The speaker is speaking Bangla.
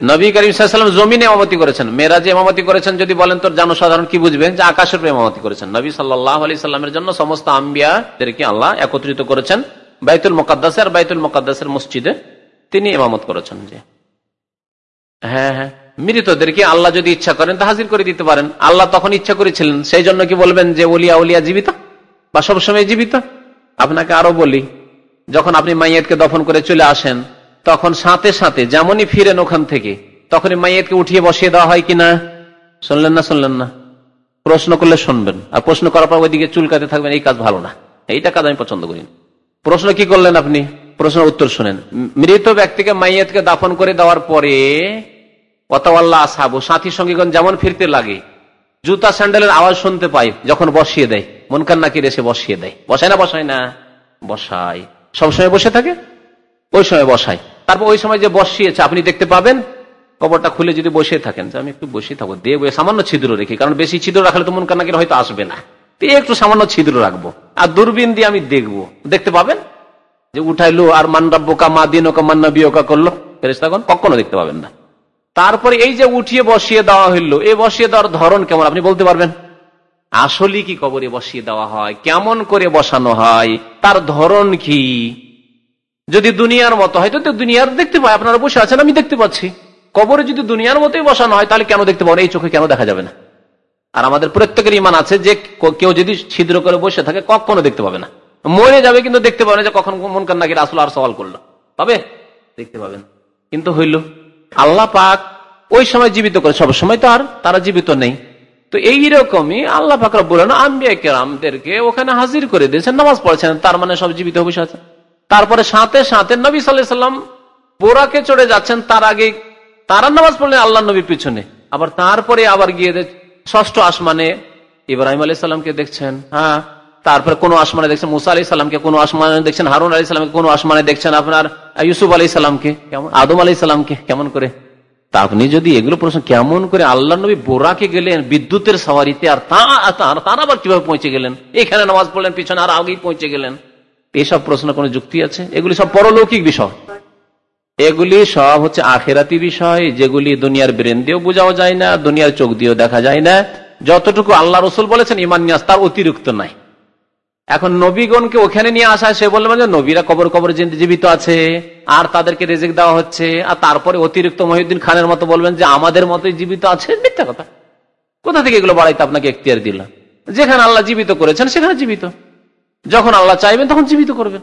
নবী করিম সাল্লাম জমিনে এমামতি করেছেন। মেরাজে এমামতি করেছেন, যদি বলেন তোর জনসাধারণ কি বুঝবেন যে আকাশের এমামতি করেছেন। নবী সাল্লাহ আলি সাল্লামের জন্য সমস্ত আম্বিয়াদেরকে আল্লাহ একত্রিত করেছেন। বাইতুল মোকাদ্দাসে আর বাইতুল মোকাদ্দাসের মসজিদে তিনি এমামত করেছেন যে। হ্যাঁ হ্যাঁ। মৃতদেরকে আল্লাহ যদি ইচ্ছা করেন তা হাজির করে দিতে পারেন। আল্লাহ তখন ইচ্ছা করেছিলেন। সেই জন্য কি বলবেন যে উলিয়া উলিয়া জীবিত? বা সবসময় জীবিত? আপনাকে আরও বলি, যখন আপনি মাইয়াতকে দফন করে চলে আসেন তখন সাথে সাথে, যেমনই ফিরেন ওখান থেকে, তখনই মাইয়াতকে উঠিয়ে বসিয়ে দেওয়া হয় কিনা? শুনলেন না শুনলেন না? প্রশ্ন করলে শুনবেন। আর প্রশ্ন করার পর ওইদিকে চুলকাতে থাকবেন, এই কাজ ভালো না। এইটা কাজ আমি পছন্দ করি প্রশ্ন কি করলেন আপনি? প্রশ্নের উত্তর শুনেন। মৃত ব্যক্তিকে মাইয়াতকে দাফন করে দেওয়ার পরে অতওয়াল্লাহ আসাবু, সাথী সঙ্গীগণ যেমন ফিরতে লাগে, জুতা স্যান্ডেলের আওয়াজ শুনতে পাই যখন বসিয়ে দেয়। মন কান্নাকির এসে বসিয়ে দেয়। বসায় না বসায় না? বসায়। সবসময় বসে থাকে? ওই সময় বসায়। তারপর ওই সময় যে বসিয়েছে, আপনি দেখতে পাবেন, কবরটা খুলে যদি বসে থাকেন, যে আমি একটু বসে থাকব দেখব সামান্য ছিদ্র রেখে, কারণ বেশি ছিদ্র রাখলে তো মন কান্নাকির হয়তো আসবে না। একটু সামান্য ছিদ্র রাখব, আর দূরবীন দিয়ে আমি দেখব। দেখতে পাবেন? যে উঠাইলো, আর মান্নাব্বোকা মা দিন ওকা মান্না বিয়োকা করল। ফেরেস্তাগণ কখনো দেখতে পাবেন না। তারপরে এই যে উঠিয়ে বসিয়ে দেওয়া হইল এই বসিয়ে দেওয়ার ধরন কেমন, আপনি বলতে পারবেন? আসলে কি কবরে বসিয়ে দেওয়া হয়? কেমন করে বসানো হয়? তার ধরন কি? যদি দুনিয়ার মতো হয় তো দুনিয়ার দেখতে পাই আপনারা বসে আছেন, আমি দেখতে পাচ্ছি। কবরে যদি দুনিয়ার মতোই বসানো হয়, তাহলে কেন দেখতে পাবেন এই চোখে কেন দেখা যাবে না? আর আমাদের প্রত্যেকের ইমান আছে যে কেউ যদি ছিদ্র করে বসে থাকে, কখনো দেখতে পাবে না। মরে যাবে কিন্তু দেখতে পাবে না যে, কখন মন কান্নাকে আসলো আর সওয়াল করল। পাবে? দেখতে পাবেন। কিন্তু হইল, আল্লাহ পাক ওই সময় জীবিত করে, সব সময় তো আর তারা জীবিত নেই। তো এইরকমই আল্লাহ পাক বলেন আম্বিয়া কেরামদেরকে ওখানে হাজির করে দিয়েছেন, নামাজ পড়েছেন, তার মানে সব জীবিত বসে আছে তারপরে সাথে সাথে নবী সাল্লাম বোরাকে চড়ে যাচ্ছেন, তার আগে তারা নামাজ পড়লেন আল্লাহ নবীর পিছনে। আবার তারপরে আবার গিয়ে ষষ্ঠ আসমানে ইব্রাহিম আলী সাল্লামকে দেখছেন হ্যাঁ? তারপরে কোন আসমানে দেখছেন মুসা আলি সাল্লামকে কোন আসমানে দেখছেন হারুন আলী সাল্লামকে কোন আসমানে দেখছেন আপনার ইউসুফ আলী সাল্লামকে কেমন আদম আলী সাল্লামকে কেমন করে? তা আপনি যদি এগুলো প্রশ্ন কেমন করে আল্লাহ নবী বোরাকে গেলেন বিদ্যুতের সাওয়ারিতে, আর তারা আবার কীভাবে পৌঁছে গেলেন? এখানে নামাজ পড়লেন, পিছনে আর আগেই পৌঁছে গেলেন। এসব প্রশ্ন কোন যুক্তি আছে? এগুলি সব পরলৌকিক বিষয়। এগুলি সব হচ্ছে আখেরাতি বিষয়, যেগুলি দুনিয়ার ব্রেন দিয়েও বোঝাও যায় না, দুনিয়ার চোখ দিয়েও দেখা যায় না। যতটুকু আল্লাহ রসুল বলেছেন, ইমান নিয়াস তার অতিরিক্ত নাই। এখন নবীগণকে ওখানে নিয়ে আসা, সে বললেন যে নবীরা কবর কবর জীবিত আছে, আর তাদেরকে রেজেক দেওয়া হচ্ছে। আর তারপরে অতিরিক্ত মহিউদ্দিন খানের মতো বলবেন যে, আমাদের মতোই জীবিত আছে। মিথ্যা কথা। কোথা থেকে এগুলো বাড়াইতে আপনাকে এখতিয়ার দিলাম? যেখানে আল্লাহ জীবিত করেছেন, সেখানে জীবিত। যখন আল্লাহ চাইবেন তখন জীবিত করবেন।